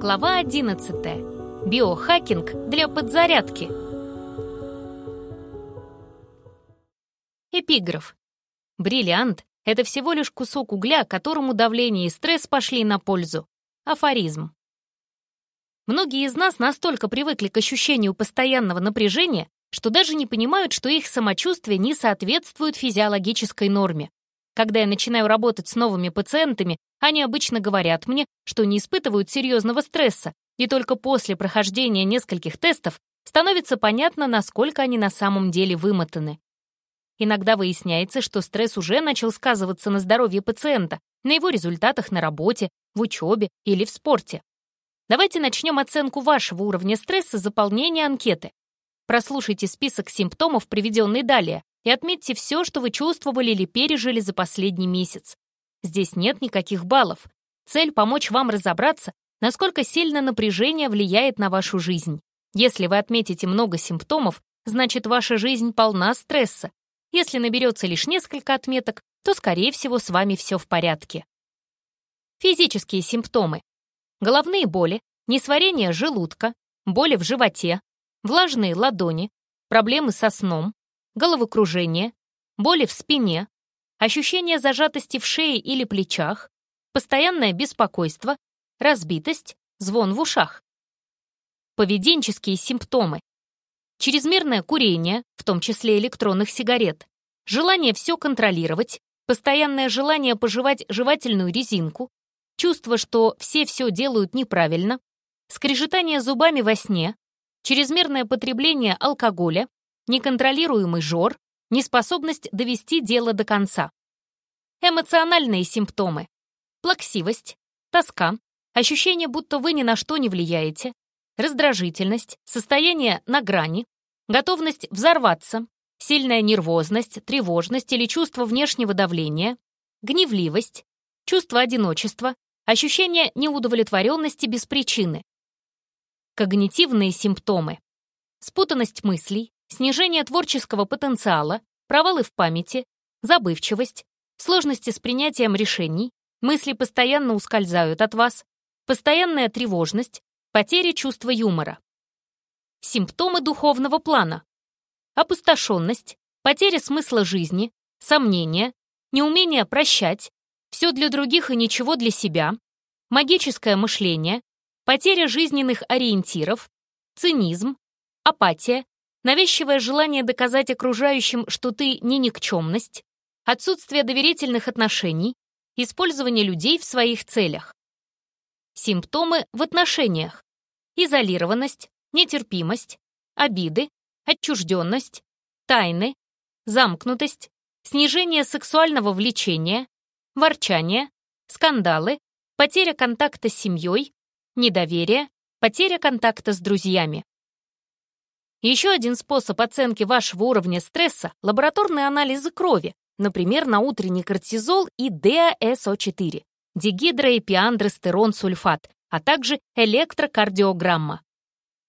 Глава 11. Биохакинг для подзарядки. Эпиграф. Бриллиант — это всего лишь кусок угля, которому давление и стресс пошли на пользу. Афоризм. Многие из нас настолько привыкли к ощущению постоянного напряжения, что даже не понимают, что их самочувствие не соответствует физиологической норме. Когда я начинаю работать с новыми пациентами, они обычно говорят мне, что не испытывают серьезного стресса, и только после прохождения нескольких тестов становится понятно, насколько они на самом деле вымотаны. Иногда выясняется, что стресс уже начал сказываться на здоровье пациента, на его результатах на работе, в учебе или в спорте. Давайте начнем оценку вашего уровня стресса заполнения анкеты. Прослушайте список симптомов, приведенный далее, и отметьте все, что вы чувствовали или пережили за последний месяц. Здесь нет никаких баллов. Цель — помочь вам разобраться, насколько сильно напряжение влияет на вашу жизнь. Если вы отметите много симптомов, значит, ваша жизнь полна стресса. Если наберется лишь несколько отметок, то, скорее всего, с вами все в порядке. Физические симптомы. Головные боли, несварение желудка, боли в животе, влажные ладони, проблемы со сном, головокружение, боли в спине, ощущение зажатости в шее или плечах, постоянное беспокойство, разбитость, звон в ушах. Поведенческие симптомы. Чрезмерное курение, в том числе электронных сигарет, желание все контролировать, постоянное желание пожевать жевательную резинку, чувство, что все все делают неправильно, скрежетание зубами во сне, чрезмерное потребление алкоголя, неконтролируемый жор, неспособность довести дело до конца. Эмоциональные симптомы. Плаксивость, тоска, ощущение, будто вы ни на что не влияете, раздражительность, состояние на грани, готовность взорваться, сильная нервозность, тревожность или чувство внешнего давления, гневливость, чувство одиночества, ощущение неудовлетворенности без причины. Когнитивные симптомы. Спутанность мыслей, снижение творческого потенциала, провалы в памяти, забывчивость, сложности с принятием решений, мысли постоянно ускользают от вас, постоянная тревожность, потеря чувства юмора. Симптомы духовного плана. Опустошенность, потеря смысла жизни, сомнения, неумение прощать, все для других и ничего для себя, магическое мышление, потеря жизненных ориентиров, цинизм, апатия, навязчивое желание доказать окружающим, что ты не никчемность, отсутствие доверительных отношений, использование людей в своих целях. Симптомы в отношениях. Изолированность, нетерпимость, обиды, отчужденность, тайны, замкнутость, снижение сексуального влечения, ворчание, скандалы, потеря контакта с семьей, недоверие, потеря контакта с друзьями. Еще один способ оценки вашего уровня стресса — лабораторные анализы крови, например, на утренний кортизол и ДАСО4, дигидроэпиандростерон сульфат, а также электрокардиограмма.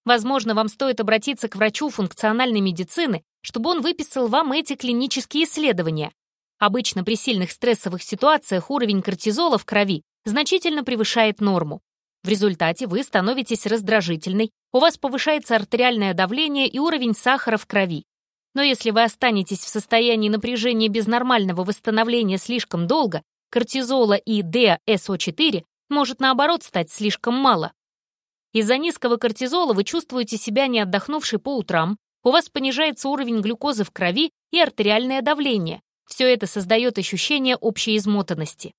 Возможно, вам стоит обратиться к врачу функциональной медицины, чтобы он выписал вам эти клинические исследования. Обычно при сильных стрессовых ситуациях уровень кортизола в крови значительно превышает норму. В результате вы становитесь раздражительной, у вас повышается артериальное давление и уровень сахара в крови. Но если вы останетесь в состоянии напряжения без нормального восстановления слишком долго, кортизола и ДСО4 может наоборот стать слишком мало. Из-за низкого кортизола вы чувствуете себя не отдохнувшей по утрам, у вас понижается уровень глюкозы в крови и артериальное давление. Все это создает ощущение общей измотанности.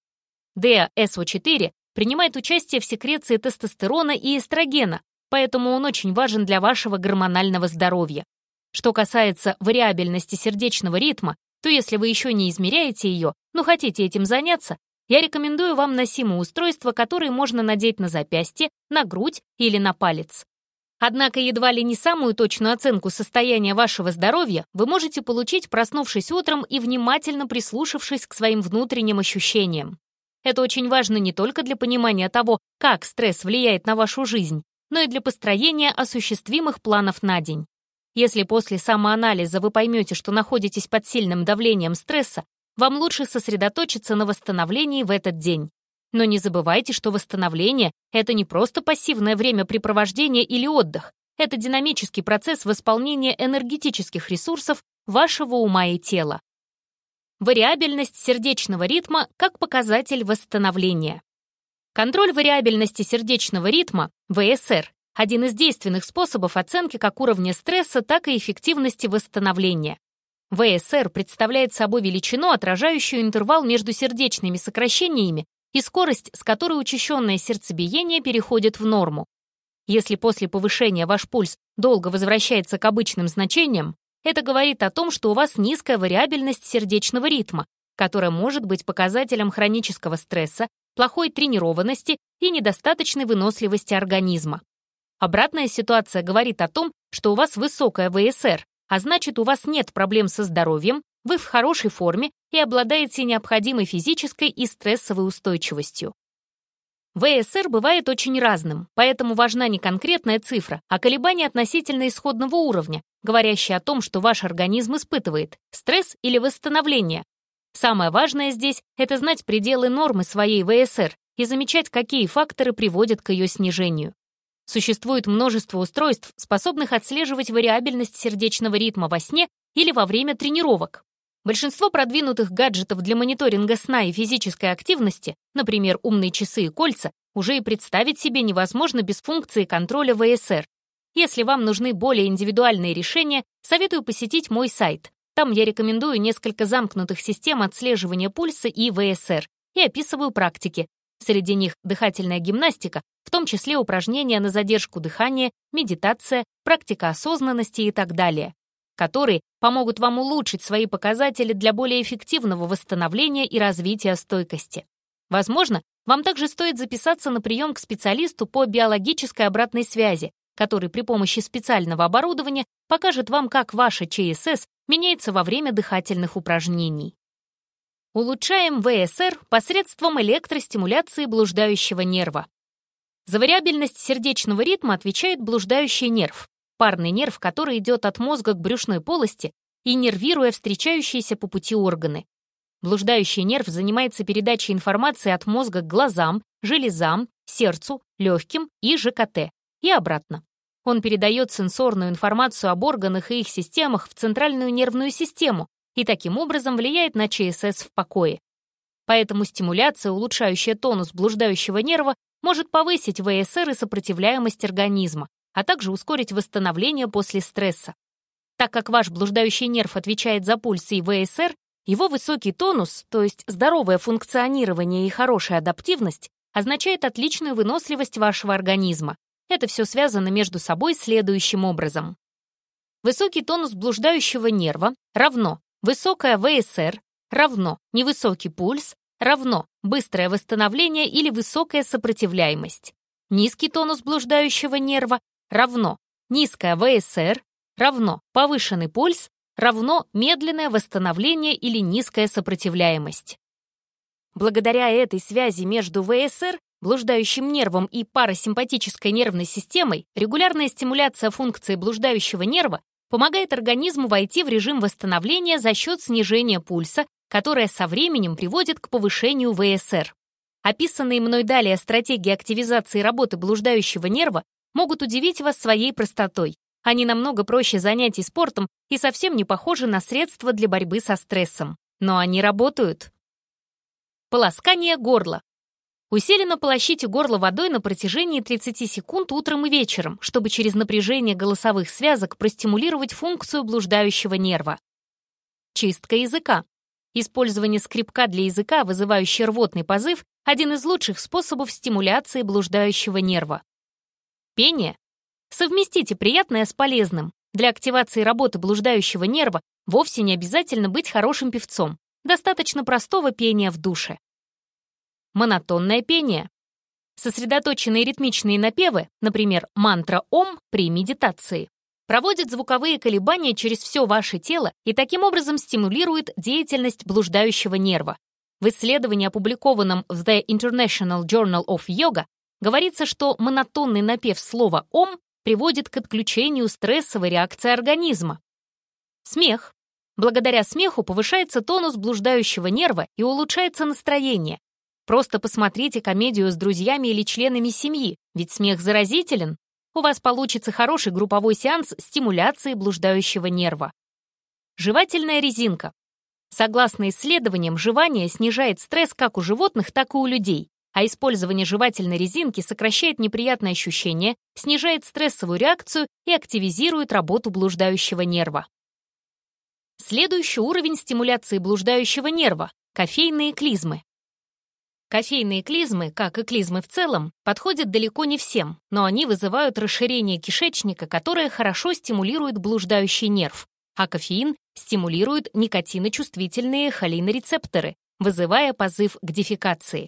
ДСО4 принимает участие в секреции тестостерона и эстрогена, поэтому он очень важен для вашего гормонального здоровья. Что касается вариабельности сердечного ритма, то если вы еще не измеряете ее, но хотите этим заняться, я рекомендую вам носимое устройство, которое можно надеть на запястье, на грудь или на палец. Однако едва ли не самую точную оценку состояния вашего здоровья вы можете получить, проснувшись утром и внимательно прислушавшись к своим внутренним ощущениям. Это очень важно не только для понимания того, как стресс влияет на вашу жизнь, но и для построения осуществимых планов на день. Если после самоанализа вы поймете, что находитесь под сильным давлением стресса, вам лучше сосредоточиться на восстановлении в этот день. Но не забывайте, что восстановление — это не просто пассивное времяпрепровождение или отдых. Это динамический процесс восполнения энергетических ресурсов вашего ума и тела. Вариабельность сердечного ритма как показатель восстановления. Контроль вариабельности сердечного ритма, ВСР, один из действенных способов оценки как уровня стресса, так и эффективности восстановления. ВСР представляет собой величину, отражающую интервал между сердечными сокращениями и скорость, с которой учащенное сердцебиение переходит в норму. Если после повышения ваш пульс долго возвращается к обычным значениям, это говорит о том, что у вас низкая вариабельность сердечного ритма, которая может быть показателем хронического стресса, плохой тренированности и недостаточной выносливости организма. Обратная ситуация говорит о том, что у вас высокая ВСР, а значит, у вас нет проблем со здоровьем, вы в хорошей форме и обладаете необходимой физической и стрессовой устойчивостью. ВСР бывает очень разным, поэтому важна не конкретная цифра, а колебание относительно исходного уровня, говорящее о том, что ваш организм испытывает стресс или восстановление. Самое важное здесь — это знать пределы нормы своей ВСР и замечать, какие факторы приводят к ее снижению. Существует множество устройств, способных отслеживать вариабельность сердечного ритма во сне или во время тренировок. Большинство продвинутых гаджетов для мониторинга сна и физической активности, например, умные часы и кольца, уже и представить себе невозможно без функции контроля ВСР. Если вам нужны более индивидуальные решения, советую посетить мой сайт. Там я рекомендую несколько замкнутых систем отслеживания пульса и ВСР и описываю практики. Среди них дыхательная гимнастика, в том числе упражнения на задержку дыхания, медитация, практика осознанности и так далее которые помогут вам улучшить свои показатели для более эффективного восстановления и развития стойкости. Возможно, вам также стоит записаться на прием к специалисту по биологической обратной связи, который при помощи специального оборудования покажет вам, как ваша ЧСС меняется во время дыхательных упражнений. Улучшаем ВСР посредством электростимуляции блуждающего нерва. За вариабельность сердечного ритма отвечает блуждающий нерв парный нерв, который идет от мозга к брюшной полости и нервируя встречающиеся по пути органы. Блуждающий нерв занимается передачей информации от мозга к глазам, железам, сердцу, легким и ЖКТ, и обратно. Он передает сенсорную информацию об органах и их системах в центральную нервную систему и таким образом влияет на ЧСС в покое. Поэтому стимуляция, улучшающая тонус блуждающего нерва, может повысить ВСР и сопротивляемость организма, а также ускорить восстановление после стресса. Так как ваш блуждающий нерв отвечает за пульс и ВСР, его высокий тонус, то есть здоровое функционирование и хорошая адаптивность, означает отличную выносливость вашего организма. Это все связано между собой следующим образом. Высокий тонус блуждающего нерва равно высокая ВСР равно невысокий пульс равно быстрое восстановление или высокая сопротивляемость. Низкий тонус блуждающего нерва равно низкая ВСР равно повышенный пульс равно медленное восстановление или низкая сопротивляемость. Благодаря этой связи между ВСР, блуждающим нервом и парасимпатической нервной системой, регулярная стимуляция функции блуждающего нерва помогает организму войти в режим восстановления за счет снижения пульса, которое со временем приводит к повышению ВСР. Описанные мной далее стратегии активизации работы блуждающего нерва могут удивить вас своей простотой. Они намного проще занятий спортом и совсем не похожи на средства для борьбы со стрессом. Но они работают. Полоскание горла. Усиленно полощите горло водой на протяжении 30 секунд утром и вечером, чтобы через напряжение голосовых связок простимулировать функцию блуждающего нерва. Чистка языка. Использование скребка для языка, вызывающий рвотный позыв, один из лучших способов стимуляции блуждающего нерва. Пение. Совместите приятное с полезным. Для активации работы блуждающего нерва вовсе не обязательно быть хорошим певцом. Достаточно простого пения в душе. Монотонное пение. Сосредоточенные ритмичные напевы, например, мантра «Ом» при медитации, проводят звуковые колебания через все ваше тело и таким образом стимулирует деятельность блуждающего нерва. В исследовании, опубликованном в The International Journal of Yoga, Говорится, что монотонный напев слова «ом» приводит к отключению стрессовой реакции организма. Смех. Благодаря смеху повышается тонус блуждающего нерва и улучшается настроение. Просто посмотрите комедию с друзьями или членами семьи, ведь смех заразителен. У вас получится хороший групповой сеанс стимуляции блуждающего нерва. Жевательная резинка. Согласно исследованиям, жевание снижает стресс как у животных, так и у людей, а использование жевательной резинки сокращает неприятные ощущения, снижает стрессовую реакцию и активизирует работу блуждающего нерва. Следующий уровень стимуляции блуждающего нерва – кофейные клизмы. Кофейные клизмы, как и клизмы в целом, подходят далеко не всем, но они вызывают расширение кишечника, которое хорошо стимулирует блуждающий нерв, а кофеин стимулирует никотиночувствительные холинорецепторы, вызывая позыв к дефекации.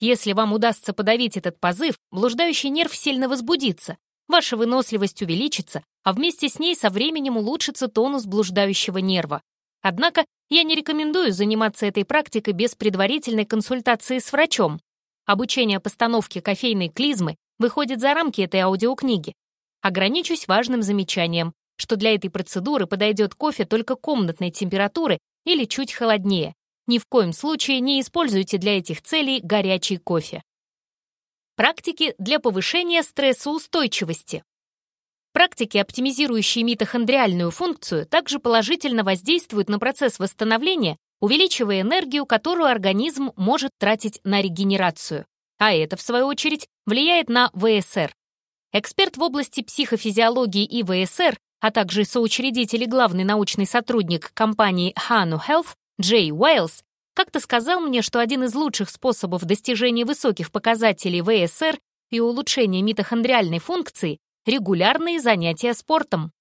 Если вам удастся подавить этот позыв, блуждающий нерв сильно возбудится, ваша выносливость увеличится, а вместе с ней со временем улучшится тонус блуждающего нерва. Однако я не рекомендую заниматься этой практикой без предварительной консультации с врачом. Обучение постановке кофейной клизмы выходит за рамки этой аудиокниги. Ограничусь важным замечанием что для этой процедуры подойдет кофе только комнатной температуры или чуть холоднее. Ни в коем случае не используйте для этих целей горячий кофе. Практики для повышения стрессоустойчивости. Практики, оптимизирующие митохондриальную функцию, также положительно воздействуют на процесс восстановления, увеличивая энергию, которую организм может тратить на регенерацию. А это, в свою очередь, влияет на ВСР. Эксперт в области психофизиологии и ВСР а также соучредитель и главный научный сотрудник компании Hanu Health Джей Уайлз, как-то сказал мне, что один из лучших способов достижения высоких показателей ВСР и улучшения митохондриальной функции — регулярные занятия спортом.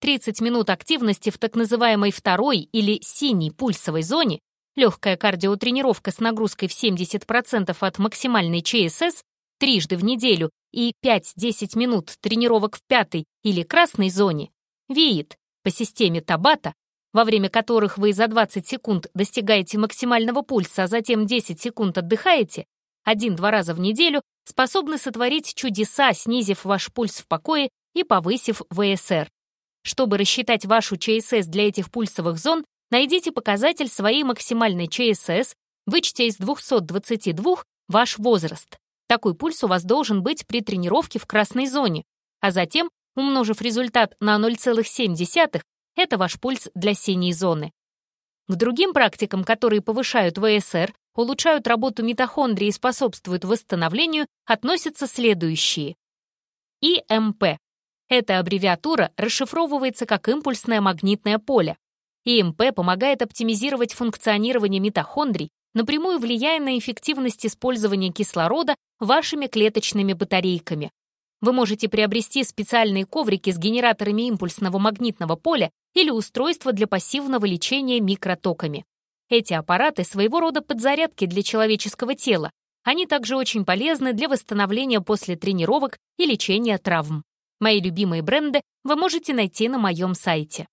30 минут активности в так называемой второй или синей пульсовой зоне, легкая кардиотренировка с нагрузкой в 70% от максимальной ЧСС трижды в неделю и 5-10 минут тренировок в пятой или красной зоне ВИИТ по системе Табата, во время которых вы за 20 секунд достигаете максимального пульса, а затем 10 секунд отдыхаете, один-два раза в неделю способны сотворить чудеса, снизив ваш пульс в покое и повысив ВСР. Чтобы рассчитать вашу ЧСС для этих пульсовых зон, найдите показатель своей максимальной ЧСС, вычтя из 222 ваш возраст. Такой пульс у вас должен быть при тренировке в красной зоне, а затем Умножив результат на 0,7, это ваш пульс для синей зоны. К другим практикам, которые повышают ВСР, улучшают работу митохондрии и способствуют восстановлению, относятся следующие. ИМП. Эта аббревиатура расшифровывается как импульсное магнитное поле. ИМП помогает оптимизировать функционирование митохондрий, напрямую влияя на эффективность использования кислорода вашими клеточными батарейками. Вы можете приобрести специальные коврики с генераторами импульсного магнитного поля или устройства для пассивного лечения микротоками. Эти аппараты своего рода подзарядки для человеческого тела. Они также очень полезны для восстановления после тренировок и лечения травм. Мои любимые бренды вы можете найти на моем сайте.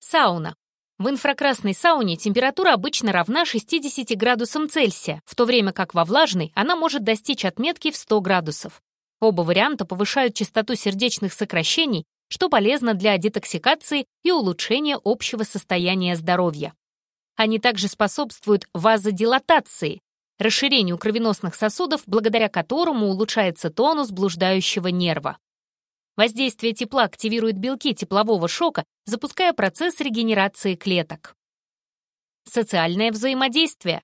Сауна. В инфракрасной сауне температура обычно равна 60 градусам Цельсия, в то время как во влажной она может достичь отметки в 100 градусов. Оба варианта повышают частоту сердечных сокращений, что полезно для детоксикации и улучшения общего состояния здоровья. Они также способствуют вазодилатации, расширению кровеносных сосудов, благодаря которому улучшается тонус блуждающего нерва. Воздействие тепла активирует белки теплового шока, запуская процесс регенерации клеток. Социальное взаимодействие.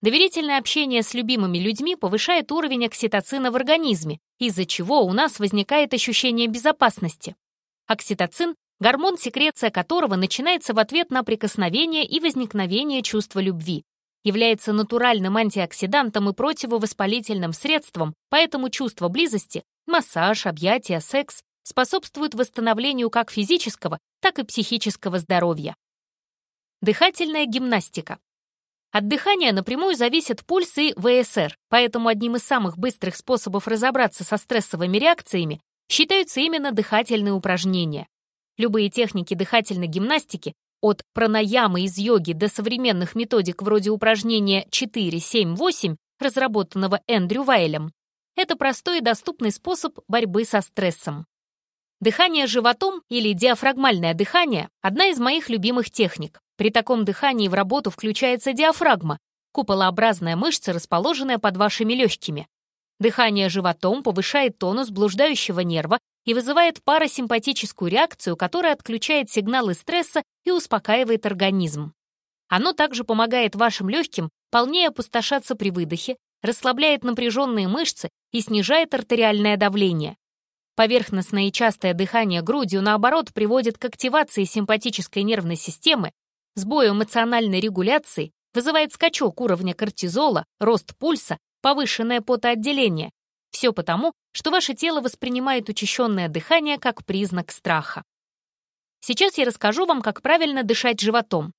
Доверительное общение с любимыми людьми повышает уровень окситоцина в организме, из-за чего у нас возникает ощущение безопасности. Окситоцин — гормон, секреция которого начинается в ответ на прикосновение и возникновение чувства любви. Является натуральным антиоксидантом и противовоспалительным средством, поэтому чувство близости, массаж, объятия, секс способствуют восстановлению как физического, так и психического здоровья. Дыхательная гимнастика. От дыхания напрямую зависит пульс и ВСР, поэтому одним из самых быстрых способов разобраться со стрессовыми реакциями считаются именно дыхательные упражнения. Любые техники дыхательной гимнастики, от пранаямы из йоги до современных методик вроде упражнения 4-7-8, разработанного Эндрю Вайлем, это простой и доступный способ борьбы со стрессом. Дыхание животом или диафрагмальное дыхание – одна из моих любимых техник. При таком дыхании в работу включается диафрагма, куполообразная мышца, расположенная под вашими легкими. Дыхание животом повышает тонус блуждающего нерва и вызывает парасимпатическую реакцию, которая отключает сигналы стресса и успокаивает организм. Оно также помогает вашим легким полнее опустошаться при выдохе, расслабляет напряженные мышцы и снижает артериальное давление. Поверхностное и частое дыхание грудью, наоборот, приводит к активации симпатической нервной системы, сбою эмоциональной регуляции, вызывает скачок уровня кортизола, рост пульса, повышенное потоотделение. Все потому, что ваше тело воспринимает учащенное дыхание как признак страха. Сейчас я расскажу вам, как правильно дышать животом.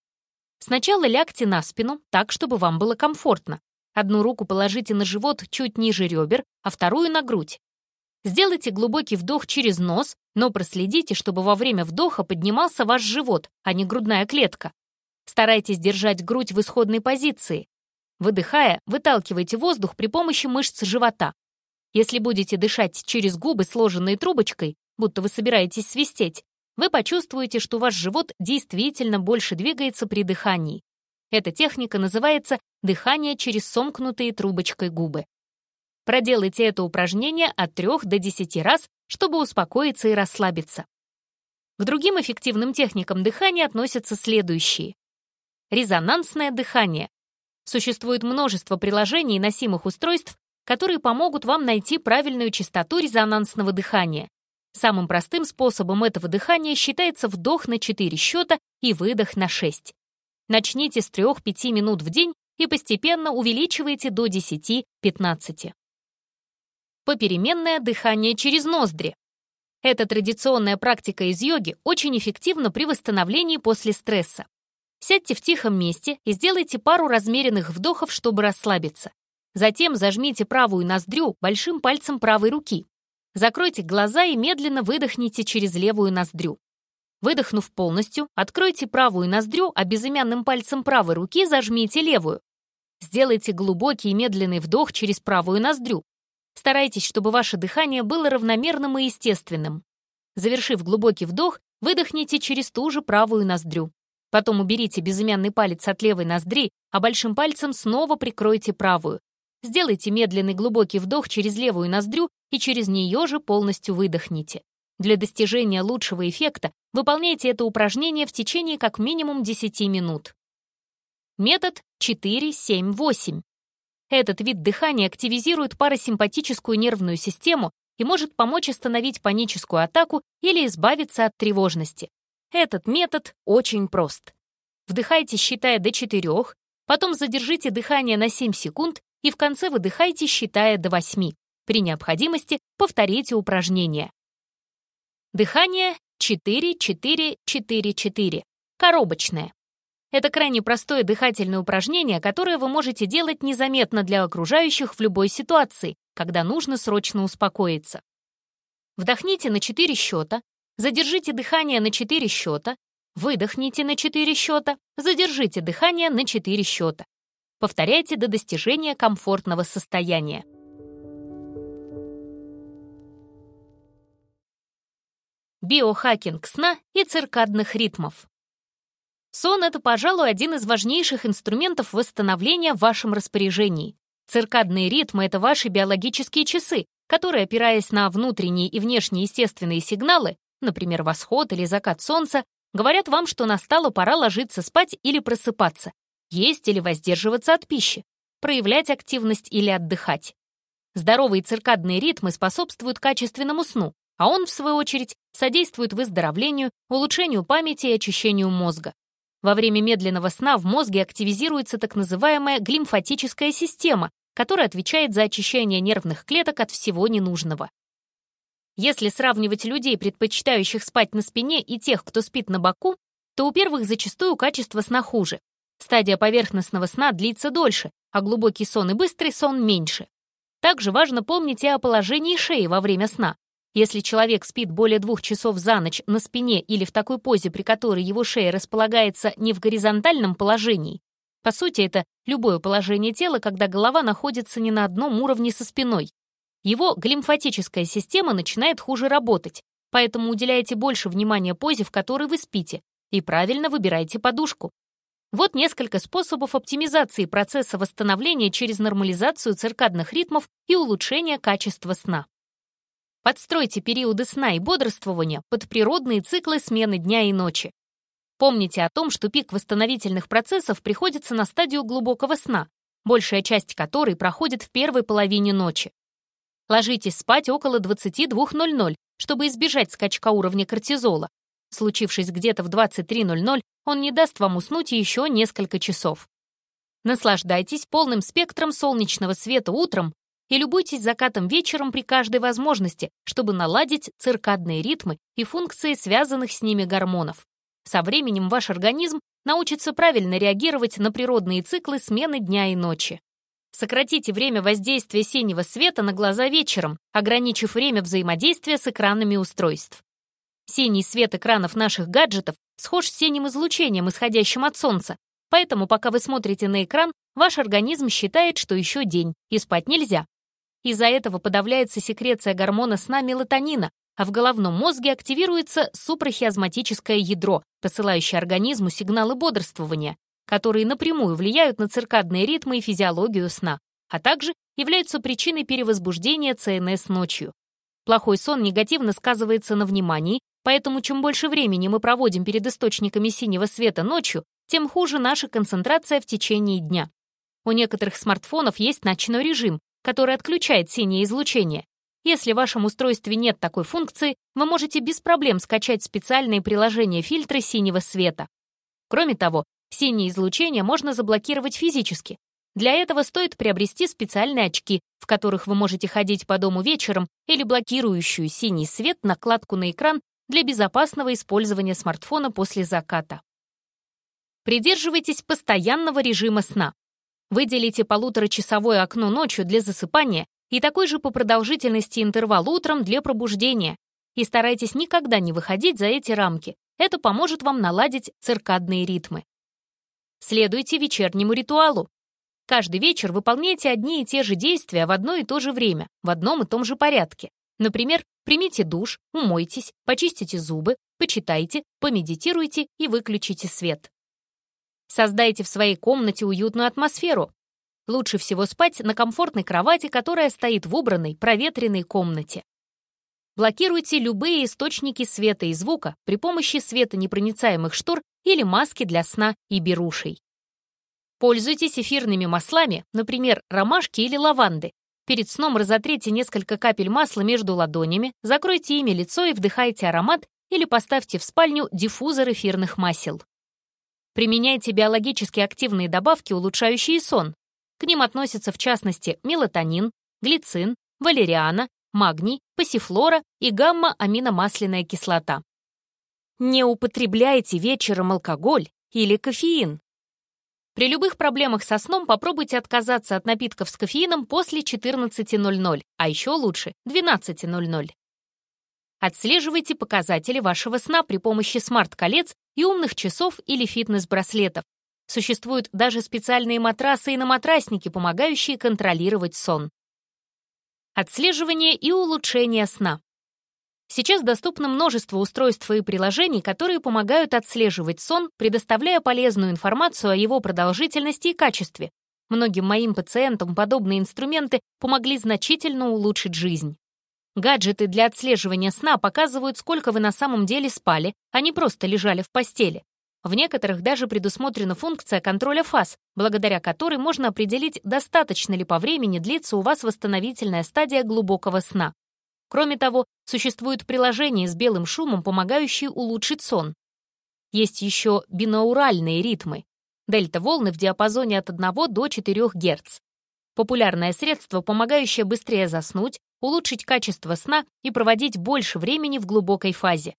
Сначала лягте на спину, так, чтобы вам было комфортно. Одну руку положите на живот чуть ниже ребер, а вторую на грудь. Сделайте глубокий вдох через нос, но проследите, чтобы во время вдоха поднимался ваш живот, а не грудная клетка. Старайтесь держать грудь в исходной позиции. Выдыхая, выталкивайте воздух при помощи мышц живота. Если будете дышать через губы, сложенные трубочкой, будто вы собираетесь свистеть, вы почувствуете, что ваш живот действительно больше двигается при дыхании. Эта техника называется дыхание через сомкнутые трубочкой губы. Проделайте это упражнение от 3 до 10 раз, чтобы успокоиться и расслабиться. К другим эффективным техникам дыхания относятся следующие. Резонансное дыхание. Существует множество приложений и носимых устройств, которые помогут вам найти правильную частоту резонансного дыхания. Самым простым способом этого дыхания считается вдох на 4 счета и выдох на 6. Начните с 3-5 минут в день и постепенно увеличивайте до 10-15. Попеременное дыхание через ноздри. Эта традиционная практика из йоги очень эффективна при восстановлении после стресса. Сядьте в тихом месте и сделайте пару размеренных вдохов, чтобы расслабиться. Затем зажмите правую ноздрю большим пальцем правой руки. Закройте глаза и медленно выдохните через левую ноздрю. Выдохнув полностью, откройте правую ноздрю, а безымянным пальцем правой руки зажмите левую. Сделайте глубокий и медленный вдох через правую ноздрю. Старайтесь, чтобы ваше дыхание было равномерным и естественным. Завершив глубокий вдох, выдохните через ту же правую ноздрю. Потом уберите безымянный палец от левой ноздри, а большим пальцем снова прикройте правую. Сделайте медленный глубокий вдох через левую ноздрю и через нее же полностью выдохните. Для достижения лучшего эффекта выполняйте это упражнение в течение как минимум 10 минут. Метод 4-7-8. Этот вид дыхания активизирует парасимпатическую нервную систему и может помочь остановить паническую атаку или избавиться от тревожности. Этот метод очень прост. Вдыхайте, считая до 4, потом задержите дыхание на 7 секунд и в конце выдыхайте, считая до 8. При необходимости повторите упражнение. Дыхание 4-4-4-4. Коробочное. Это крайне простое дыхательное упражнение, которое вы можете делать незаметно для окружающих в любой ситуации, когда нужно срочно успокоиться. Вдохните на 4 счета, Задержите дыхание на 4 счета, выдохните на 4 счета, задержите дыхание на 4 счета. Повторяйте до достижения комфортного состояния. Биохакинг сна и циркадных ритмов. Сон — это, пожалуй, один из важнейших инструментов восстановления в вашем распоряжении. Циркадные ритмы — это ваши биологические часы, которые, опираясь на внутренние и внешние естественные сигналы, например, восход или закат солнца, говорят вам, что настала пора ложиться спать или просыпаться, есть или воздерживаться от пищи, проявлять активность или отдыхать. Здоровые циркадные ритмы способствуют качественному сну, а он, в свою очередь, содействует выздоровлению, улучшению памяти и очищению мозга. Во время медленного сна в мозге активизируется так называемая глимфатическая система, которая отвечает за очищение нервных клеток от всего ненужного. Если сравнивать людей, предпочитающих спать на спине, и тех, кто спит на боку, то у первых зачастую качество сна хуже. Стадия поверхностного сна длится дольше, а глубокий сон и быстрый сон меньше. Также важно помнить и о положении шеи во время сна. Если человек спит более двух часов за ночь на спине или в такой позе, при которой его шея располагается не в горизонтальном положении, по сути, это любое положение тела, когда голова находится не на одном уровне со спиной, его глимфатическая система начинает хуже работать, поэтому уделяйте больше внимания позе, в которой вы спите, и правильно выбирайте подушку. Вот несколько способов оптимизации процесса восстановления через нормализацию циркадных ритмов и улучшение качества сна. Подстройте периоды сна и бодрствования под природные циклы смены дня и ночи. Помните о том, что пик восстановительных процессов приходится на стадию глубокого сна, большая часть которой проходит в первой половине ночи. Ложитесь спать около 22.00, чтобы избежать скачка уровня кортизола. Случившись где-то в 23.00, он не даст вам уснуть еще несколько часов. Наслаждайтесь полным спектром солнечного света утром и любуйтесь закатом вечером при каждой возможности, чтобы наладить циркадные ритмы и функции связанных с ними гормонов. Со временем ваш организм научится правильно реагировать на природные циклы смены дня и ночи. Сократите время воздействия синего света на глаза вечером, ограничив время взаимодействия с экранами устройств. Синий свет экранов наших гаджетов схож с синим излучением, исходящим от Солнца, поэтому пока вы смотрите на экран, ваш организм считает, что еще день, и спать нельзя. Из-за этого подавляется секреция гормона сна мелатонина, а в головном мозге активируется супрахиазматическое ядро, посылающее организму сигналы бодрствования, которые напрямую влияют на циркадные ритмы и физиологию сна, а также являются причиной перевозбуждения ЦНС ночью. Плохой сон негативно сказывается на внимании, поэтому чем больше времени мы проводим перед источниками синего света ночью, тем хуже наша концентрация в течение дня. У некоторых смартфонов есть ночной режим, который отключает синее излучение, если в вашем устройстве нет такой функции, вы можете без проблем скачать специальные приложения фильтры синего света. Кроме того, синее излучение можно заблокировать физически. Для этого стоит приобрести специальные очки, в которых вы можете ходить по дому вечером или блокирующую синий свет накладку на экран для безопасного использования смартфона после заката. Придерживайтесь постоянного режима сна. Выделите полуторачасовое окно ночью для засыпания и такой же по продолжительности интервал утром для пробуждения. И старайтесь никогда не выходить за эти рамки. Это поможет вам наладить циркадные ритмы. Следуйте вечернему ритуалу. Каждый вечер выполняйте одни и те же действия в одно и то же время, в одном и том же порядке. Например, примите душ, умойтесь, почистите зубы, почитайте, помедитируйте и выключите свет. Создайте в своей комнате уютную атмосферу, Лучше всего спать на комфортной кровати, которая стоит в убранной, проветренной комнате. Блокируйте любые источники света и звука при помощи светонепроницаемых штор или маски для сна и берушей. Пользуйтесь эфирными маслами, например, ромашки или лаванды. Перед сном разотрите несколько капель масла между ладонями, закройте ими лицо и вдыхайте аромат или поставьте в спальню диффузор эфирных масел. Применяйте биологически активные добавки, улучшающие сон, к ним относятся в частности мелатонин, глицин, валериана, магний, пассифлора и гамма-аминомасляная кислота. Не употребляйте вечером алкоголь или кофеин. При любых проблемах со сном попробуйте отказаться от напитков с кофеином после 14.00, а еще лучше 12.00. Отслеживайте показатели вашего сна при помощи смарт-колец и умных часов или фитнес-браслетов. Существуют даже специальные матрасы и наматрасники, помогающие контролировать сон. Отслеживание и улучшение сна. Сейчас доступно множество устройств и приложений, которые помогают отслеживать сон, предоставляя полезную информацию о его продолжительности и качестве. Многим моим пациентам подобные инструменты помогли значительно улучшить жизнь. Гаджеты для отслеживания сна показывают, сколько вы на самом деле спали, а не просто лежали в постели. В некоторых даже предусмотрена функция контроля фаз, благодаря которой можно определить, достаточно ли по времени длится у вас восстановительная стадия глубокого сна. Кроме того, существуют приложения с белым шумом, помогающие улучшить сон. Есть еще бинауральные ритмы, дельта-волны в диапазоне от 1 до 4 Гц. Популярное средство, помогающее быстрее заснуть, улучшить качество сна и проводить больше времени в глубокой фазе.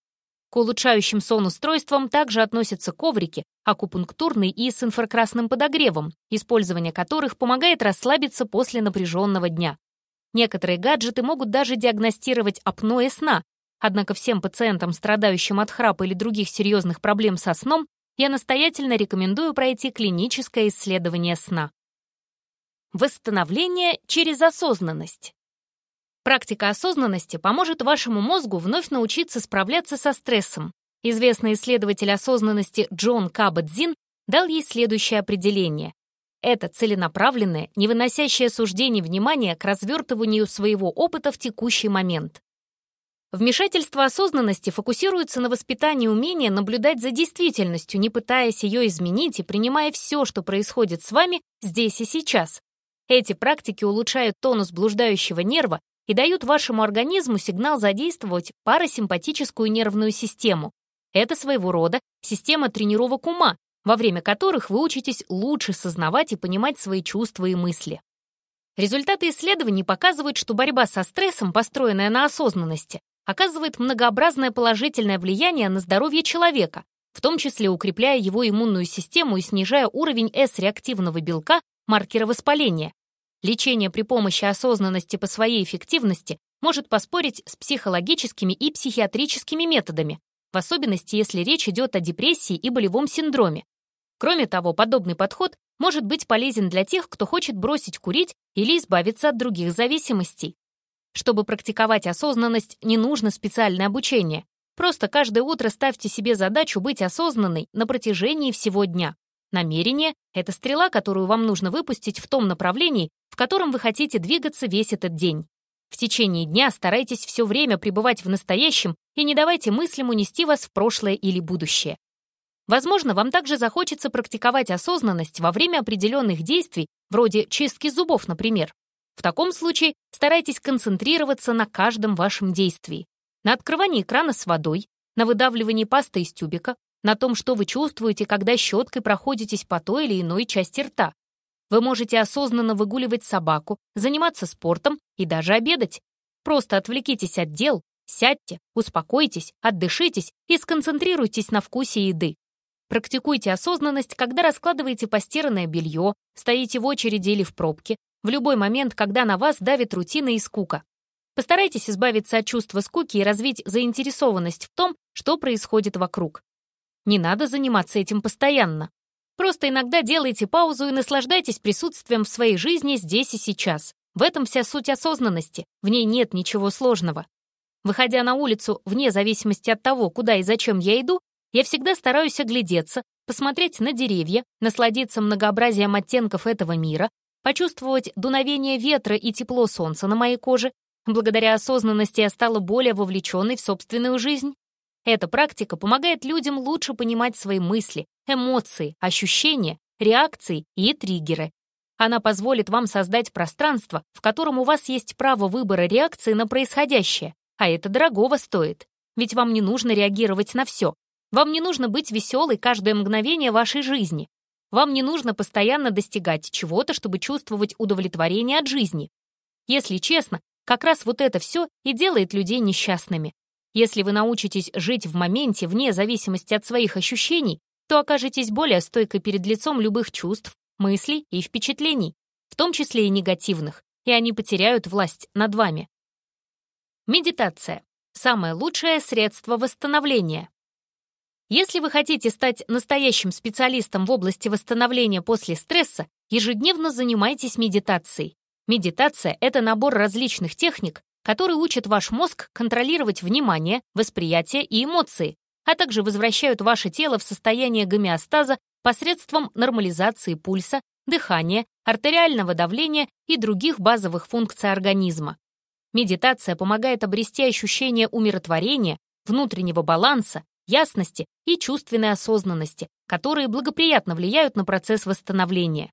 К улучшающим сон устройствам также относятся коврики, акупунктурный и с инфракрасным подогревом, использование которых помогает расслабиться после напряженного дня. Некоторые гаджеты могут даже диагностировать апноэ сна, однако всем пациентам, страдающим от храпа или других серьезных проблем со сном, я настоятельно рекомендую пройти клиническое исследование сна. Восстановление через осознанность. Практика осознанности поможет вашему мозгу вновь научиться справляться со стрессом. Известный исследователь осознанности Джон Кабот-Зин дал ей следующее определение. Это целенаправленное, не выносящее суждений внимания к развертыванию своего опыта в текущий момент. Вмешательство осознанности фокусируется на воспитании умения наблюдать за действительностью, не пытаясь ее изменить и принимая все, что происходит с вами здесь и сейчас. Эти практики улучшают тонус блуждающего нерва и дают вашему организму сигнал задействовать парасимпатическую нервную систему. Это своего рода система тренировок ума, во время которых вы учитесь лучше сознавать и понимать свои чувства и мысли. Результаты исследований показывают, что борьба со стрессом, построенная на осознанности, оказывает многообразное положительное влияние на здоровье человека, в том числе укрепляя его иммунную систему и снижая уровень С-реактивного белка, маркера воспаления. Лечение при помощи осознанности по своей эффективности может поспорить с психологическими и психиатрическими методами, в особенности если речь идет о депрессии и болевом синдроме. Кроме того, подобный подход может быть полезен для тех, кто хочет бросить курить или избавиться от других зависимостей. Чтобы практиковать осознанность, не нужно специальное обучение. Просто каждое утро ставьте себе задачу быть осознанной на протяжении всего дня. Намерение — это стрела, которую вам нужно выпустить в том направлении, в котором вы хотите двигаться весь этот день. В течение дня старайтесь все время пребывать в настоящем и не давайте мыслям унести вас в прошлое или будущее. Возможно, вам также захочется практиковать осознанность во время определенных действий, вроде чистки зубов, например. В таком случае старайтесь концентрироваться на каждом вашем действии. На открывании крана с водой, на выдавливании пасты из тюбика, на том, что вы чувствуете, когда щеткой проходитесь по той или иной части рта. Вы можете осознанно выгуливать собаку, заниматься спортом и даже обедать. Просто отвлекитесь от дел, сядьте, успокойтесь, отдышитесь и сконцентрируйтесь на вкусе еды. Практикуйте осознанность, когда раскладываете постиранное белье, стоите в очереди или в пробке, в любой момент, когда на вас давит рутина и скука. Постарайтесь избавиться от чувства скуки и развить заинтересованность в том, что происходит вокруг. Не надо заниматься этим постоянно. Просто иногда делайте паузу и наслаждайтесь присутствием в своей жизни здесь и сейчас. В этом вся суть осознанности, в ней нет ничего сложного. Выходя на улицу, вне зависимости от того, куда и зачем я иду, я всегда стараюсь оглядеться, посмотреть на деревья, насладиться многообразием оттенков этого мира, почувствовать дуновение ветра и тепло солнца на моей коже. Благодаря осознанности я стала более вовлеченной в собственную жизнь. Эта практика помогает людям лучше понимать свои мысли, эмоции, ощущения, реакции и триггеры. Она позволит вам создать пространство, в котором у вас есть право выбора реакции на происходящее, а это дорогого стоит. Ведь вам не нужно реагировать на все. Вам не нужно быть веселой каждое мгновение вашей жизни. Вам не нужно постоянно достигать чего-то, чтобы чувствовать удовлетворение от жизни. Если честно, как раз вот это все и делает людей несчастными. Если вы научитесь жить в моменте вне зависимости от своих ощущений, то окажетесь более стойкой перед лицом любых чувств, мыслей и впечатлений, в том числе и негативных, и они потеряют власть над вами. Медитация — самое лучшее средство восстановления. Если вы хотите стать настоящим специалистом в области восстановления после стресса, ежедневно занимайтесь медитацией. Медитация — это набор различных техник, которые учат ваш мозг контролировать внимание, восприятие и эмоции, а также возвращают ваше тело в состояние гомеостаза посредством нормализации пульса, дыхания, артериального давления и других базовых функций организма. Медитация помогает обрести ощущение умиротворения, внутреннего баланса, ясности и чувственной осознанности, которые благоприятно влияют на процесс восстановления.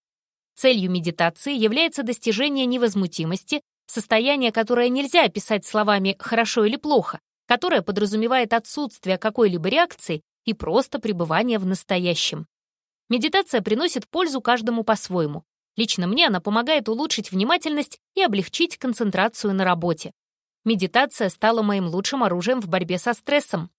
Целью медитации является достижение невозмутимости, состояние, которое нельзя описать словами «хорошо» или «плохо», которое подразумевает отсутствие какой-либо реакции и просто пребывание в настоящем. Медитация приносит пользу каждому по-своему. Лично мне она помогает улучшить внимательность и облегчить концентрацию на работе. Медитация стала моим лучшим оружием в борьбе со стрессом.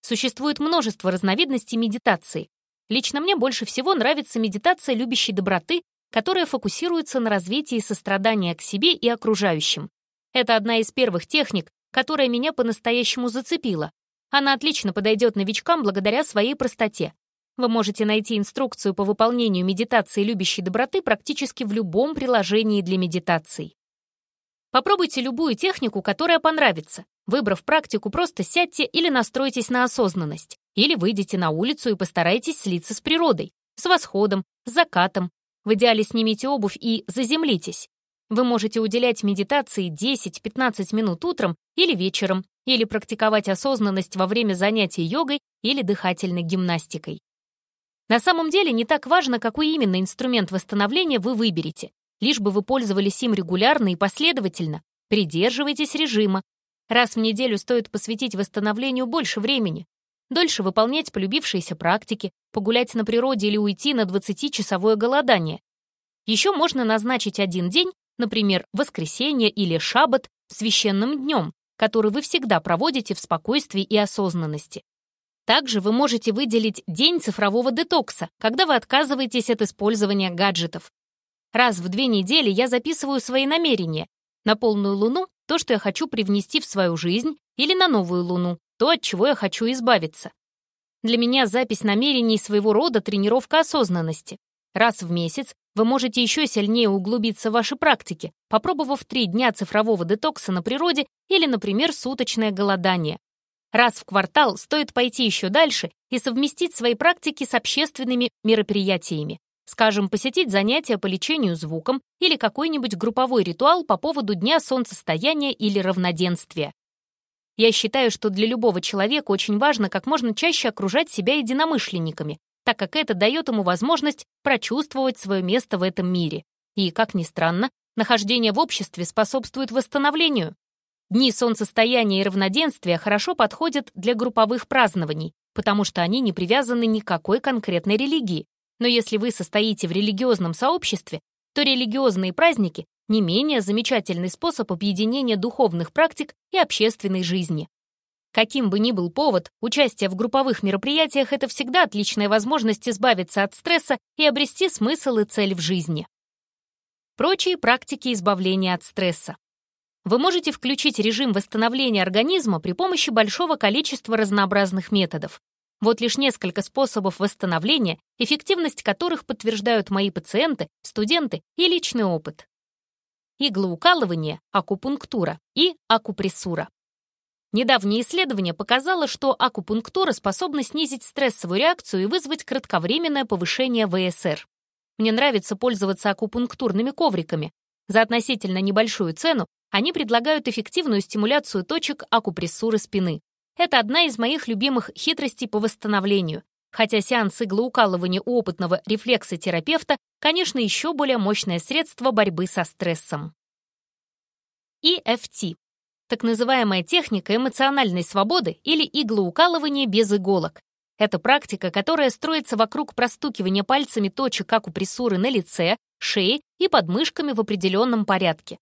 Существует множество разновидностей медитации. Лично мне больше всего нравится медитация любящей доброты, которая фокусируется на развитии сострадания к себе и окружающим. Это одна из первых техник, которая меня по-настоящему зацепила. Она отлично подойдет новичкам благодаря своей простоте. Вы можете найти инструкцию по выполнению медитации любящей доброты практически в любом приложении для медитаций. Попробуйте любую технику, которая понравится. Выбрав практику, просто сядьте или настройтесь на осознанность. Или выйдите на улицу и постарайтесь слиться с природой. с восходом, с закатом. В идеале снимите обувь и заземлитесь. Вы можете уделять медитации 10-15 минут утром или вечером, или практиковать осознанность во время занятий йогой или дыхательной гимнастикой. На самом деле не так важно, какой именно инструмент восстановления вы выберете, лишь бы вы пользовались им регулярно и последовательно. Придерживайтесь режима. Раз в неделю стоит посвятить восстановлению больше времени. Дольше выполнять полюбившиеся практики, погулять на природе или уйти на 20-часовое голодание. Еще можно назначить один день, например, воскресенье или шаббат, священным днем, который вы всегда проводите в спокойствии и осознанности. Также вы можете выделить день цифрового детокса, когда вы отказываетесь от использования гаджетов. Раз в две недели я записываю свои намерения. На полную луну — то, что я хочу привнести в свою жизнь, или на новую луну — то, от чего я хочу избавиться. Для меня запись намерений своего рода тренировка осознанности. Раз в месяц вы можете еще сильнее углубиться в ваши практики, попробовав три дня цифрового детокса на природе или, например, суточное голодание. Раз в квартал стоит пойти еще дальше и совместить свои практики с общественными мероприятиями. Скажем, посетить занятия по лечению звуком или какой-нибудь групповой ритуал по поводу Дня солнцестояния или равноденствия. Я считаю, что для любого человека очень важно как можно чаще окружать себя единомышленниками, так как это дает ему возможность прочувствовать свое место в этом мире. И, как ни странно, нахождение в обществе способствует восстановлению. Дни солнцестояния и равноденствия хорошо подходят для групповых празднований, потому что они не привязаны ни к какой конкретной религии. Но если вы состоите в религиозном сообществе, то религиозные праздники — не менее замечательный способ объединения духовных практик и общественной жизни. Каким бы ни был повод, участие в групповых мероприятиях — это всегда отличная возможность избавиться от стресса и обрести смысл и цель в жизни. Прочие практики избавления от стресса. Вы можете включить режим восстановления организма при помощи большого количества разнообразных методов. Вот лишь несколько способов восстановления, эффективность которых подтверждают мои пациенты, студенты и личный опыт. Иглоукалывание, акупунктура и акупрессура. Недавнее исследование показало, что акупунктура способна снизить стрессовую реакцию и вызвать кратковременное повышение ВСР. Мне нравится пользоваться акупунктурными ковриками. За относительно небольшую цену они предлагают эффективную стимуляцию точек акупрессуры спины. Это одна из моих любимых хитростей по восстановлению. Хотя сеанс иглоукалывания у опытного рефлексотерапевта, конечно, еще более мощное средство борьбы со стрессом. EFT так называемая техника эмоциональной свободы или иглоукалывание без иголок. Это практика, которая строится вокруг простукивания пальцами точек акупрессуры на лице, шее и подмышками в определенном порядке.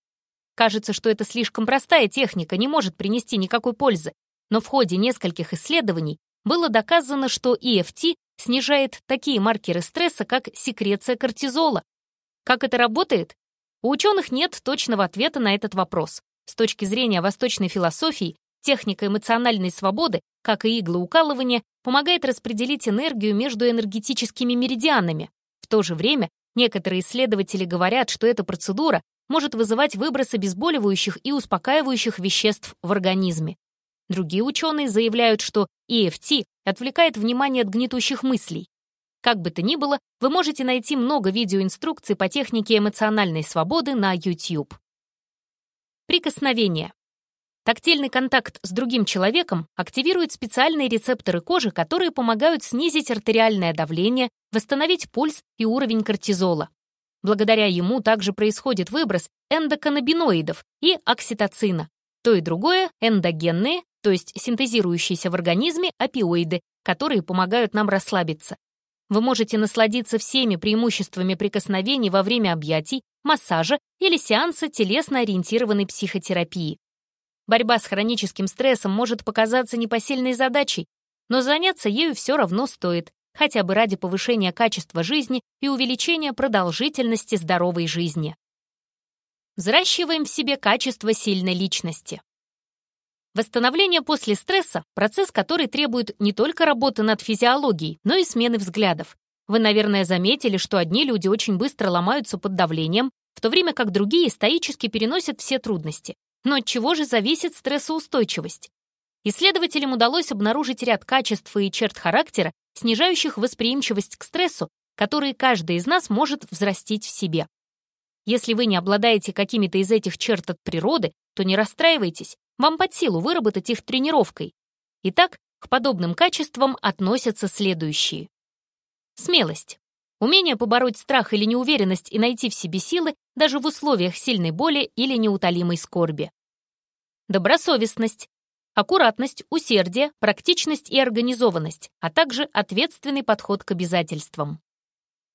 Кажется, что это слишком простая техника, не может принести никакой пользы, но в ходе нескольких исследований было доказано, что EFT снижает такие маркеры стресса, как секреция кортизола. Как это работает? У ученых нет точного ответа на этот вопрос. С точки зрения восточной философии, техника эмоциональной свободы, как и иглоукалывание, помогает распределить энергию между энергетическими меридианами. В то же время некоторые исследователи говорят, что эта процедура может вызывать выброс обезболивающих и успокаивающих веществ в организме. Другие ученые заявляют, что EFT отвлекает внимание от гнетущих мыслей. Как бы то ни было, вы можете найти много видеоинструкций по технике эмоциональной свободы на YouTube. Прикосновение. Тактильный контакт с другим человеком активирует специальные рецепторы кожи, которые помогают снизить артериальное давление, восстановить пульс и уровень кортизола. Благодаря ему также происходит выброс эндоканнабиноидов и окситоцина. То и другое — эндогенные, то есть синтезирующиеся в организме опиоиды, которые помогают нам расслабиться. Вы можете насладиться всеми преимуществами прикосновений во время объятий, массажа или сеанса телесно-ориентированной психотерапии. Борьба с хроническим стрессом может показаться непосильной задачей, но заняться ею все равно стоит, хотя бы ради повышения качества жизни и увеличения продолжительности здоровой жизни. Взращиваем в себе качество сильной личности. Восстановление после стресса — процесс, который требует не только работы над физиологией, но и смены взглядов. Вы, наверное, заметили, что одни люди очень быстро ломаются под давлением, в то время как другие стоически переносят все трудности. Но от чего же зависит стрессоустойчивость? Исследователям удалось обнаружить ряд качеств и черт характера, снижающих восприимчивость к стрессу, которые каждый из нас может взрастить в себе. Если вы не обладаете какими-то из этих черт от природы, то не расстраивайтесь, вам под силу выработать их тренировкой. Итак, к подобным качествам относятся следующие. Смелость. Умение побороть страх или неуверенность и найти в себе силы даже в условиях сильной боли или неутолимой скорби. Добросовестность. Аккуратность, усердие, практичность и организованность, а также ответственный подход к обязательствам.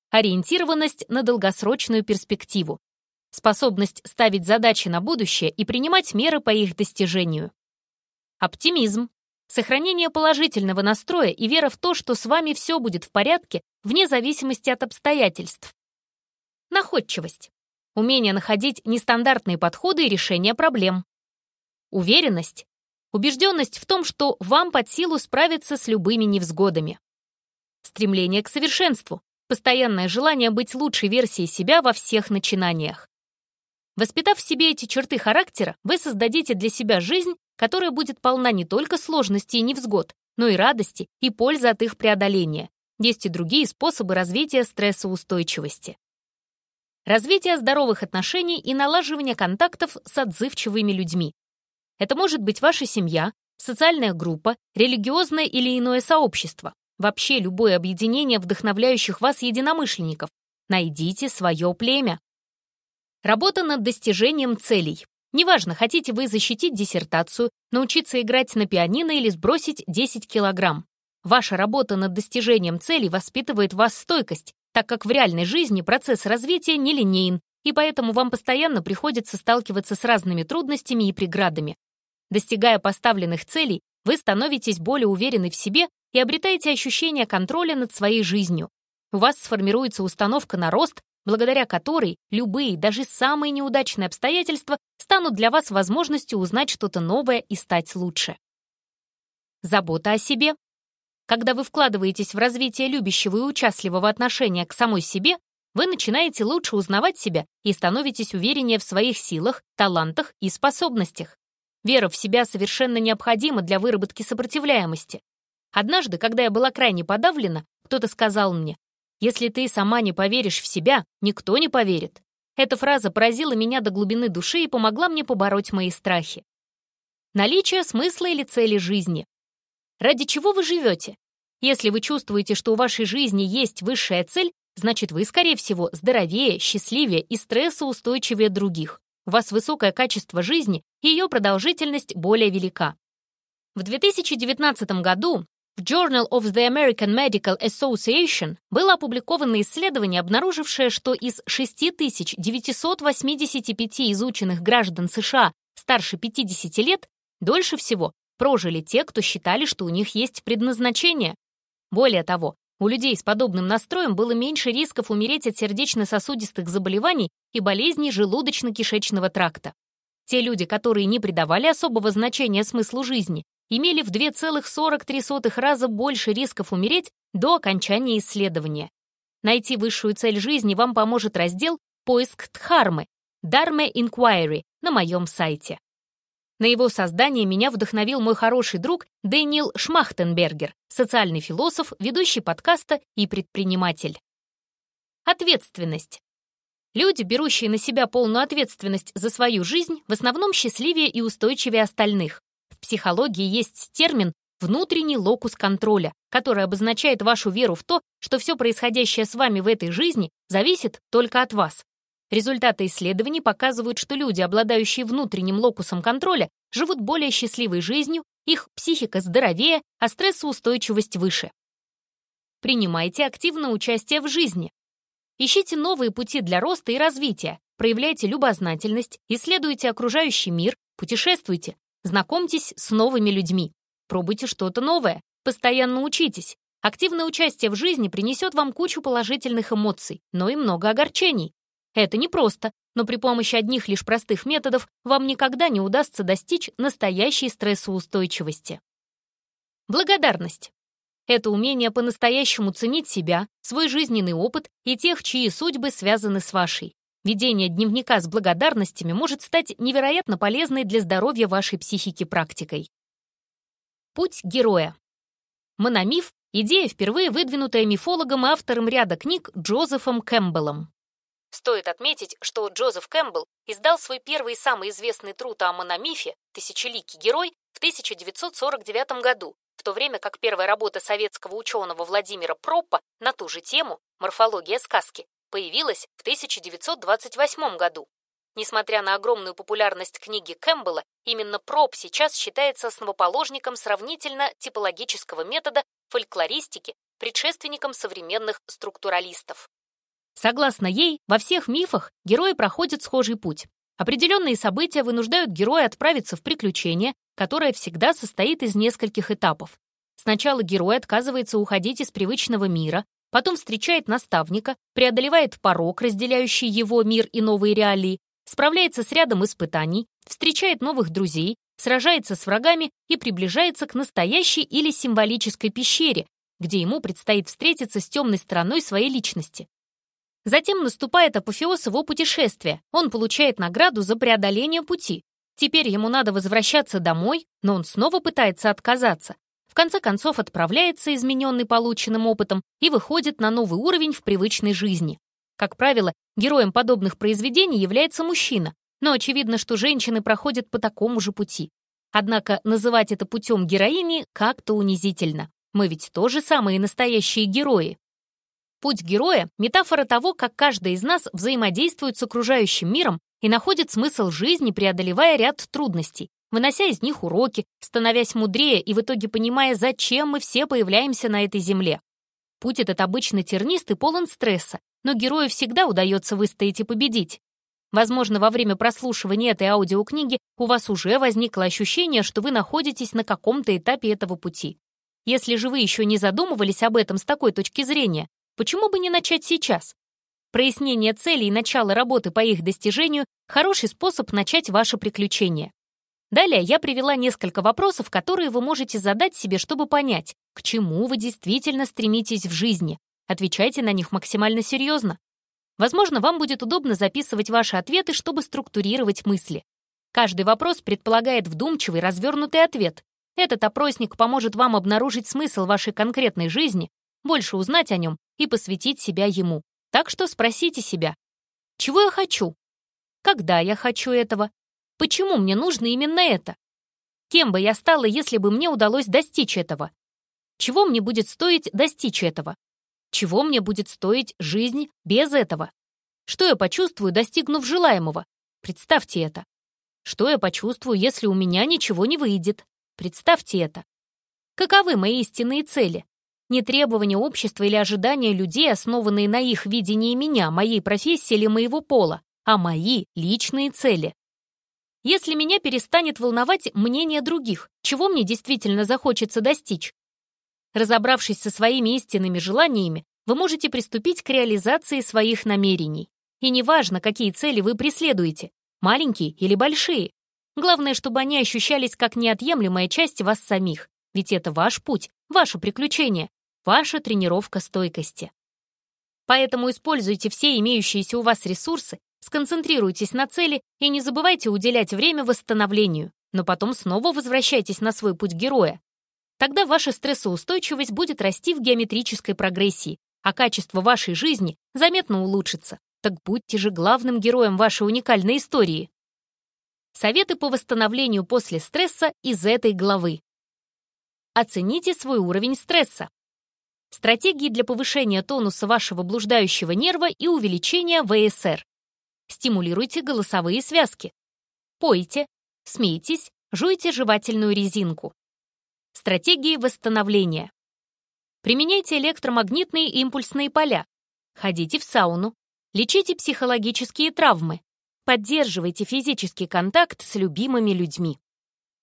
Ориентированность на долгосрочную перспективу. Способность ставить задачи на будущее и принимать меры по их достижению. Оптимизм. Сохранение положительного настроя и вера в то, что с вами все будет в порядке, вне зависимости от обстоятельств. Находчивость. Умение находить нестандартные подходы и решения проблем. Уверенность. Убежденность в том, что вам под силу справиться с любыми невзгодами. Стремление к совершенству. Постоянное желание быть лучшей версией себя во всех начинаниях. Воспитав в себе эти черты характера, вы создадите для себя жизнь, которая будет полна не только сложностей и невзгод, но и радости и пользы от их преодоления. Есть и другие способы развития стрессоустойчивости. Развитие здоровых отношений и налаживание контактов с отзывчивыми людьми. Это может быть ваша семья, социальная группа, религиозное или иное сообщество, вообще любое объединение вдохновляющих вас единомышленников. Найдите свое племя. Работа над достижением целей. Неважно, хотите вы защитить диссертацию, научиться играть на пианино или сбросить 10 килограмм. Ваша работа над достижением целей воспитывает вас стойкость, так как в реальной жизни процесс развития нелинеен, и поэтому вам постоянно приходится сталкиваться с разными трудностями и преградами. Достигая поставленных целей, вы становитесь более уверены в себе и обретаете ощущение контроля над своей жизнью. У вас сформируется установка на рост, благодаря которой любые, даже самые неудачные обстоятельства станут для вас возможностью узнать что-то новое и стать лучше. Забота о себе. Когда вы вкладываетесь в развитие любящего и участливого отношения к самой себе, вы начинаете лучше узнавать себя и становитесь увереннее в своих силах, талантах и способностях. Вера в себя совершенно необходима для выработки сопротивляемости. Однажды, когда я была крайне подавлена, кто-то сказал мне, если ты сама не поверишь в себя, никто не поверит. Эта фраза поразила меня до глубины души и помогла мне побороть мои страхи. Наличие смысла или цели жизни. Ради чего вы живете? Если вы чувствуете, что у вашей жизни есть высшая цель, значит, вы, скорее всего, здоровее, счастливее и стрессоустойчивее других. У вас высокое качество жизни, и ее продолжительность более велика. В 2019 году в Journal of the American Medical Association было опубликовано исследование, обнаружившее, что из 6985 изученных граждан США старше 50 лет дольше всего прожили те, кто считали, что у них есть предназначение. Более того, у людей с подобным настроем было меньше рисков умереть от сердечно-сосудистых заболеваний и болезней желудочно-кишечного тракта. Те люди, которые не придавали особого значения смыслу жизни, имели в 2,43 раза больше рисков умереть до окончания исследования. Найти высшую цель жизни вам поможет раздел «Поиск Дхармы» Dharma Inquiry на моем сайте. На его создание меня вдохновил мой хороший друг Дэниел Шмахтенбергер, социальный философ, ведущий подкаста и предприниматель. Ответственность. Люди, берущие на себя полную ответственность за свою жизнь, в основном счастливее и устойчивее остальных. В психологии есть термин «внутренний локус контроля», который обозначает вашу веру в то, что все происходящее с вами в этой жизни зависит только от вас. Результаты исследований показывают, что люди, обладающие внутренним локусом контроля, живут более счастливой жизнью, их психика здоровее, а стрессоустойчивость выше. Принимайте активное участие в жизни. Ищите новые пути для роста и развития, проявляйте любознательность, исследуйте окружающий мир, путешествуйте, Знакомьтесь с новыми людьми. Пробуйте что-то новое. Постоянно учитесь. Активное участие в жизни принесет вам кучу положительных эмоций, но и много огорчений. Это непросто, но при помощи одних лишь простых методов вам никогда не удастся достичь настоящей стрессоустойчивости. Благодарность. Это умение по-настоящему ценить себя, свой жизненный опыт и тех, чьи судьбы связаны с вашей. Ведение дневника с благодарностями может стать невероятно полезной для здоровья вашей психики практикой. Путь героя. Мономиф Идея, впервые выдвинутая мифологом и автором ряда книг Джозефом Кэмпбеллом. Стоит отметить, что Джозеф Кэмпбелл издал свой первый и самый известный труд о мономифе «Тысячеликий герой» в 1949 году, в то время как первая работа советского ученого Владимира Проппа на ту же тему «Морфология сказки» появилась в 1928 году. Несмотря на огромную популярность книги Кэмпбелла, именно Проб сейчас считается основоположником сравнительно типологического метода фольклористики, предшественником современных структуралистов. Согласно ей, во всех мифах герои проходят схожий путь. Определенные события вынуждают героя отправиться в приключение, которое всегда состоит из нескольких этапов. Сначала герой отказывается уходить из привычного мира, потом встречает наставника, преодолевает порог, разделяющий его мир и новые реалии, справляется с рядом испытаний, встречает новых друзей, сражается с врагами и приближается к настоящей или символической пещере, где ему предстоит встретиться с темной стороной своей личности. Затем наступает апофеоз его путешествия. Он получает награду за преодоление пути. Теперь ему надо возвращаться домой, но он снова пытается отказаться. Конце концов отправляется, измененный полученным опытом, и выходит на новый уровень в привычной жизни. Как правило, героем подобных произведений является мужчина, но очевидно, что женщины проходят по такому же пути. Однако называть это путем героини как-то унизительно. Мы ведь тоже самые настоящие герои. Путь героя — метафора того, как каждый из нас взаимодействует с окружающим миром и находит смысл жизни, преодолевая ряд трудностей, вынося из них уроки, становясь мудрее и в итоге понимая, зачем мы все появляемся на этой земле. Путь этот обычно тернист и полон стресса, но герою всегда удается выстоять и победить. Возможно, во время прослушивания этой аудиокниги у вас уже возникло ощущение, что вы находитесь на каком-то этапе этого пути. Если же вы еще не задумывались об этом с такой точки зрения, почему бы не начать сейчас? Прояснение целей и начало работы по их достижению — хороший способ начать ваше приключение. Далее я привела несколько вопросов, которые вы можете задать себе, чтобы понять, к чему вы действительно стремитесь в жизни, Отвечайте на них максимально серьезно. Возможно, вам будет удобно записывать ваши ответы, чтобы структурировать мысли. Каждый вопрос предполагает вдумчивый, развернутый ответ. Этот опросник поможет вам обнаружить смысл вашей конкретной жизни, больше узнать о нем и посвятить себя ему. Так что спросите себя, чего я хочу? Когда я хочу этого? Почему мне нужно именно это? Кем бы я стала, если бы мне удалось достичь этого? Чего мне будет стоить достичь этого? Чего мне будет стоить жизнь без этого? Что я почувствую, достигнув желаемого? Представьте это. Что я почувствую, если у меня ничего не выйдет? Представьте это. Каковы мои истинные цели? Не требования общества или ожидания людей, основанные на их видении меня, моей профессии или моего пола, а мои личные цели. Если меня перестанет волновать мнение других, чего мне действительно захочется достичь, Разобравшись со своими истинными желаниями, вы можете приступить к реализации своих намерений. И неважно, какие цели вы преследуете, маленькие или большие. Главное, чтобы они ощущались как неотъемлемая часть вас самих, ведь это ваш путь, ваше приключение, ваша тренировка стойкости. Поэтому используйте все имеющиеся у вас ресурсы, сконцентрируйтесь на цели и не забывайте уделять время восстановлению, но потом снова возвращайтесь на свой путь героя, Тогда ваша стрессоустойчивость будет расти в геометрической прогрессии, а качество вашей жизни заметно улучшится. Так будьте же главным героем вашей уникальной истории. Советы по восстановлению после стресса из этой главы. Оцените свой уровень стресса. Стратегии для повышения тонуса вашего блуждающего нерва и увеличения ВСР. Стимулируйте голосовые связки. Пойте, смейтесь, жуйте жевательную резинку. Стратегии восстановления. Применяйте электромагнитные импульсные поля. Ходите в сауну. Лечите психологические травмы. Поддерживайте физический контакт с любимыми людьми.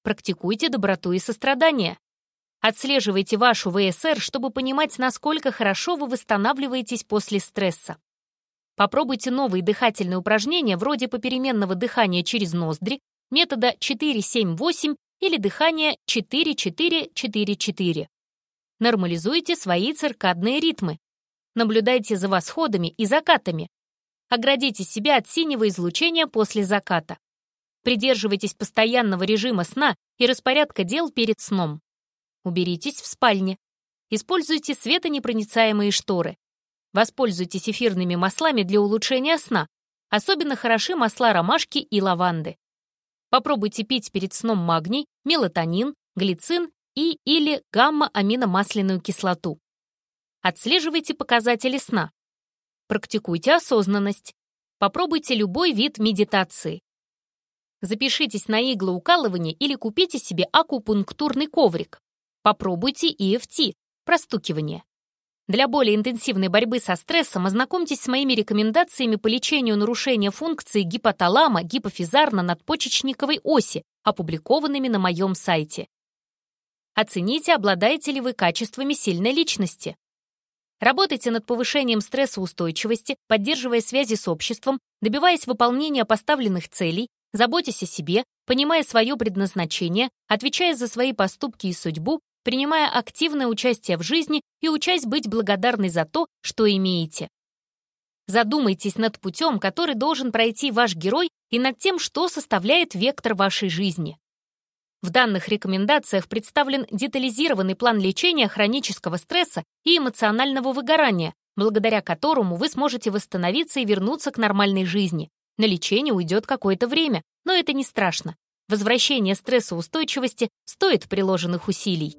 Практикуйте доброту и сострадание. Отслеживайте вашу ВСР, чтобы понимать, насколько хорошо вы восстанавливаетесь после стресса. Попробуйте новые дыхательные упражнения вроде попеременного дыхания через ноздри, метода 4-7-8 или дыхание 4-4-4-4. Нормализуйте свои циркадные ритмы. Наблюдайте за восходами и закатами. Оградите себя от синего излучения после заката. Придерживайтесь постоянного режима сна и распорядка дел перед сном. Уберитесь в спальне. Используйте светонепроницаемые шторы. Воспользуйтесь эфирными маслами для улучшения сна. Особенно хороши масла ромашки и лаванды. Попробуйте пить перед сном магний, мелатонин, глицин и или гамма-аминомасляную кислоту. Отслеживайте показатели сна. Практикуйте осознанность. Попробуйте любой вид медитации. Запишитесь на иглоукалывание или купите себе акупунктурный коврик. Попробуйте EFT – простукивание. Для более интенсивной борьбы со стрессом ознакомьтесь с моими рекомендациями по лечению нарушения функции гипоталама гипофизарно-надпочечниковой оси, опубликованными на моем сайте. Оцените, обладаете ли вы качествами сильной личности. Работайте над повышением стрессоустойчивости, поддерживая связи с обществом, добиваясь выполнения поставленных целей, заботясь о себе, понимая свое предназначение, отвечая за свои поступки и судьбу, принимая активное участие в жизни и учась быть благодарной за то, что имеете. Задумайтесь над путем, который должен пройти ваш герой, и над тем, что составляет вектор вашей жизни. В данных рекомендациях представлен детализированный план лечения хронического стресса и эмоционального выгорания, благодаря которому вы сможете восстановиться и вернуться к нормальной жизни. На лечение уйдет какое-то время, но это не страшно. Возвращение стрессоустойчивости стоит приложенных усилий.